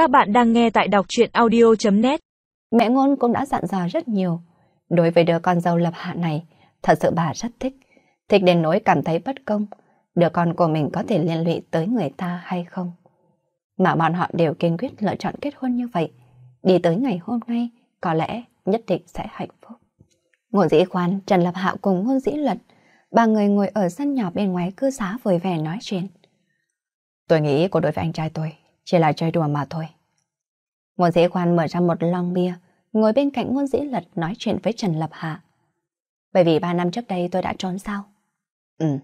Các bạn đang nghe tại đọc truyện audio.net Mẹ ngôn cũng đã dặn dò rất nhiều. Đối với đứa con dâu lập hạ này, thật sự bà rất thích. Thích đến nỗi cảm thấy bất công. Đứa con của mình có thể liên lụy tới người ta hay không? Mà bọn họ đều kiên quyết lựa chọn kết hôn như vậy. Đi tới ngày hôm nay, có lẽ nhất định sẽ hạnh phúc. Ngô dĩ khoan, Trần Lập Hạo cùng Ngô dĩ luật, ba người ngồi ở sân nhỏ bên ngoài cư xá vui vẻ nói chuyện. Tôi nghĩ cô đối với anh trai tôi chỉ là chơi đùa mà thôi. Ngôn dĩ khoan mở ra một lon bia, ngồi bên cạnh ngôn dĩ lật nói chuyện với Trần Lập Hạ. Bởi vì ba năm trước đây tôi đã trốn sao? Ừ.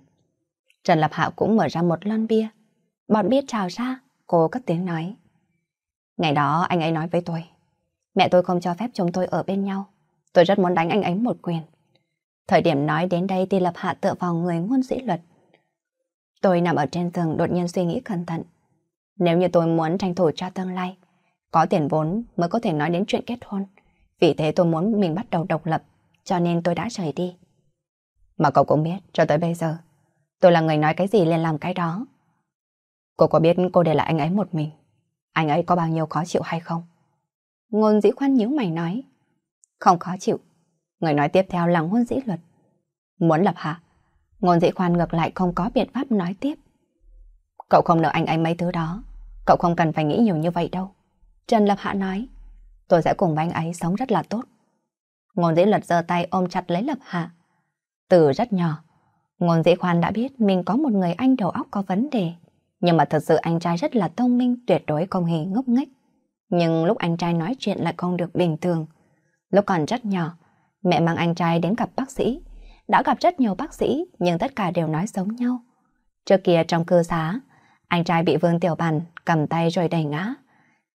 Trần Lập Hạ cũng mở ra một lon bia. Bọn bia trào ra, cô cất tiếng nói. Ngày đó anh ấy nói với tôi, mẹ tôi không cho phép chúng tôi ở bên nhau. Tôi rất muốn đánh anh ấy một quyền. Thời điểm nói đến đây thì Lập Hạ tựa vào người ngôn dĩ luật. Tôi nằm ở trên giường đột nhiên suy nghĩ cẩn thận. Nếu như tôi muốn tranh thủ cho tương lai, có tiền vốn mới có thể nói đến chuyện kết hôn. Vì thế tôi muốn mình bắt đầu độc lập, cho nên tôi đã rời đi. Mà cậu cũng biết, cho tới bây giờ, tôi là người nói cái gì liền làm cái đó. Cô có biết cô để lại anh ấy một mình, anh ấy có bao nhiêu khó chịu hay không? Ngôn dĩ khoan nhíu mày nói. Không khó chịu. Người nói tiếp theo là ngôn dĩ luật. Muốn lập hạ. Ngôn dĩ khoan ngược lại không có biện pháp nói tiếp. Cậu không nợ anh ấy mấy thứ đó. Cậu không cần phải nghĩ nhiều như vậy đâu. Trần Lập Hạ nói, tôi sẽ cùng với anh ấy sống rất là tốt. Ngôn dĩ lật giơ tay ôm chặt lấy Lập Hạ. Từ rất nhỏ, Ngôn dĩ khoan đã biết mình có một người anh đầu óc có vấn đề. Nhưng mà thật sự anh trai rất là thông minh, tuyệt đối không hề ngốc nghếch. Nhưng lúc anh trai nói chuyện lại không được bình thường. Lúc còn rất nhỏ, mẹ mang anh trai đến gặp bác sĩ. Đã gặp rất nhiều bác sĩ, nhưng tất cả đều nói giống nhau. Trước kia trong cơ xá, anh trai bị Vương Tiểu Bàn cầm tay rồi đẩy ngã.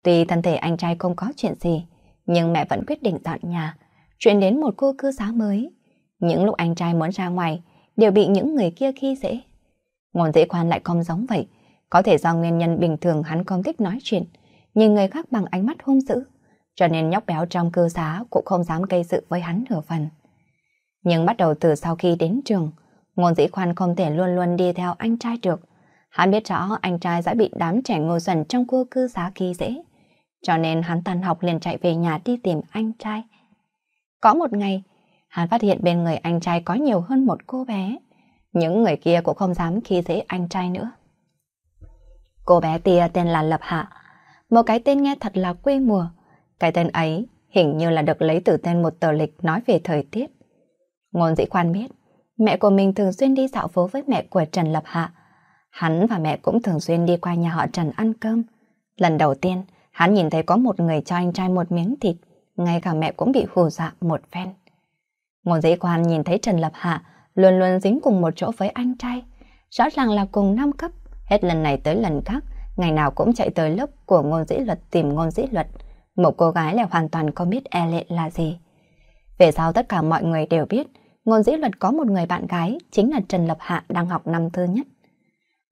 Tuy thân thể anh trai không có chuyện gì, nhưng mẹ vẫn quyết định dọn nhà, chuyển đến một cô cư xá mới. Những lúc anh trai muốn ra ngoài, đều bị những người kia khi dễ. Ngôn dễ khoan lại không giống vậy, có thể do nguyên nhân bình thường hắn không thích nói chuyện, nhìn người khác bằng ánh mắt hung dữ, cho nên nhóc béo trong cư xá cũng không dám gây sự với hắn nửa phần. Nhưng bắt đầu từ sau khi đến trường, ngôn dĩ khoan không thể luôn luôn đi theo anh trai được. Hắn biết rõ anh trai đã bị đám trẻ ngô xuẩn trong khu cư xá kỳ dễ. Cho nên hắn tan học liền chạy về nhà đi tìm anh trai. Có một ngày, hắn phát hiện bên người anh trai có nhiều hơn một cô bé. Những người kia cũng không dám khi dễ anh trai nữa. Cô bé tia tên là Lập Hạ. Một cái tên nghe thật là quê mùa. Cái tên ấy hình như là được lấy từ tên một tờ lịch nói về thời tiết. Ngôn dĩ khoan biết, mẹ của mình thường xuyên đi dạo phố với mẹ của Trần Lập Hạ. Hắn và mẹ cũng thường xuyên đi qua nhà họ Trần ăn cơm. Lần đầu tiên, hắn nhìn thấy có một người cho anh trai một miếng thịt, ngay cả mẹ cũng bị hù dạ một phen. Ngôn dĩ quan nhìn thấy Trần Lập Hạ luôn luôn dính cùng một chỗ với anh trai. Rõ ràng là cùng năm cấp, hết lần này tới lần khác, ngày nào cũng chạy tới lớp của ngôn dĩ luật tìm ngôn dĩ luật. Một cô gái là hoàn toàn không biết e lệ là gì. Về sau tất cả mọi người đều biết, ngôn dĩ luật có một người bạn gái, chính là Trần Lập Hạ đang học năm thứ nhất.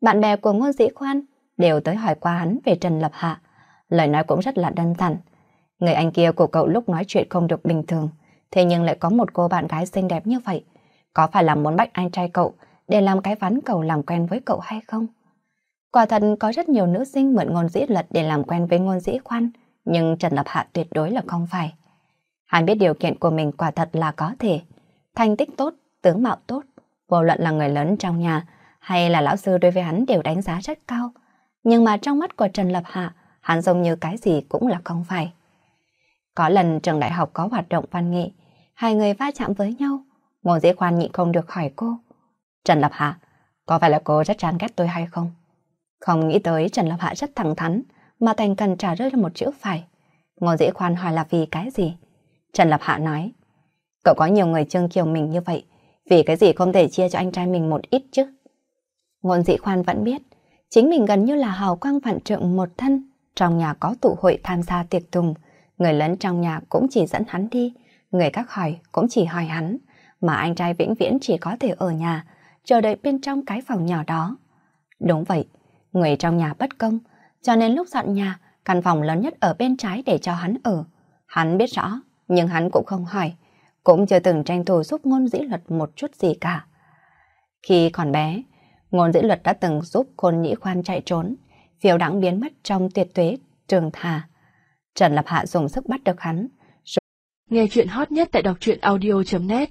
Bạn bè của ngôn dĩ khoan đều tới hỏi qua hắn về Trần Lập Hạ. Lời nói cũng rất là đơn giản. Người anh kia của cậu lúc nói chuyện không được bình thường, thế nhưng lại có một cô bạn gái xinh đẹp như vậy. Có phải là muốn bách anh trai cậu để làm cái ván cầu làm quen với cậu hay không? Quả thật có rất nhiều nữ sinh mượn ngôn dĩ lật để làm quen với ngôn dĩ khoan, nhưng Trần Lập Hạ tuyệt đối là không phải. Hắn biết điều kiện của mình quả thật là có thể. Thành tích tốt, tướng mạo tốt, vô luận là người lớn trong nhà hay là lão sư đối với hắn đều đánh giá rất cao. Nhưng mà trong mắt của Trần Lập Hạ, hắn giống như cái gì cũng là không phải. Có lần trường đại học có hoạt động văn nghệ, hai người va chạm với nhau, ngôn dĩ khoan nhịn không được hỏi cô. Trần Lập Hạ, có phải là cô rất chán ghét tôi hay không? Không nghĩ tới Trần Lập Hạ rất thẳng thắn, mà thành cần trả rơi là một chữ phải. Ngô Dĩ khoan hỏi là vì cái gì? Trần Lập Hạ nói, cậu có nhiều người trương kiều mình như vậy, vì cái gì không thể chia cho anh trai mình một ít chứ? Ngôn dị khoan vẫn biết, chính mình gần như là hào quang vạn trượng một thân, trong nhà có tụ hội tham gia tiệc tùng, người lớn trong nhà cũng chỉ dẫn hắn đi, người khác hỏi cũng chỉ hỏi hắn, mà anh trai vĩnh viễn chỉ có thể ở nhà, chờ đợi bên trong cái phòng nhỏ đó. Đúng vậy, người trong nhà bất công, cho nên lúc dọn nhà, căn phòng lớn nhất ở bên trái để cho hắn ở. Hắn biết rõ, nhưng hắn cũng không hỏi, cũng chưa từng tranh thủ giúp ngôn dĩ luật một chút gì cả. Khi còn bé, Ngôn dữ luật đã từng giúp khôn nhĩ khoan chạy trốn, phiêu đãng biến mất trong tuyệt tuế, trường thà. Trần Lập Hạ dùng sức bắt được hắn. Rồi... Nghe chuyện hot nhất tại đọc truyện audio.net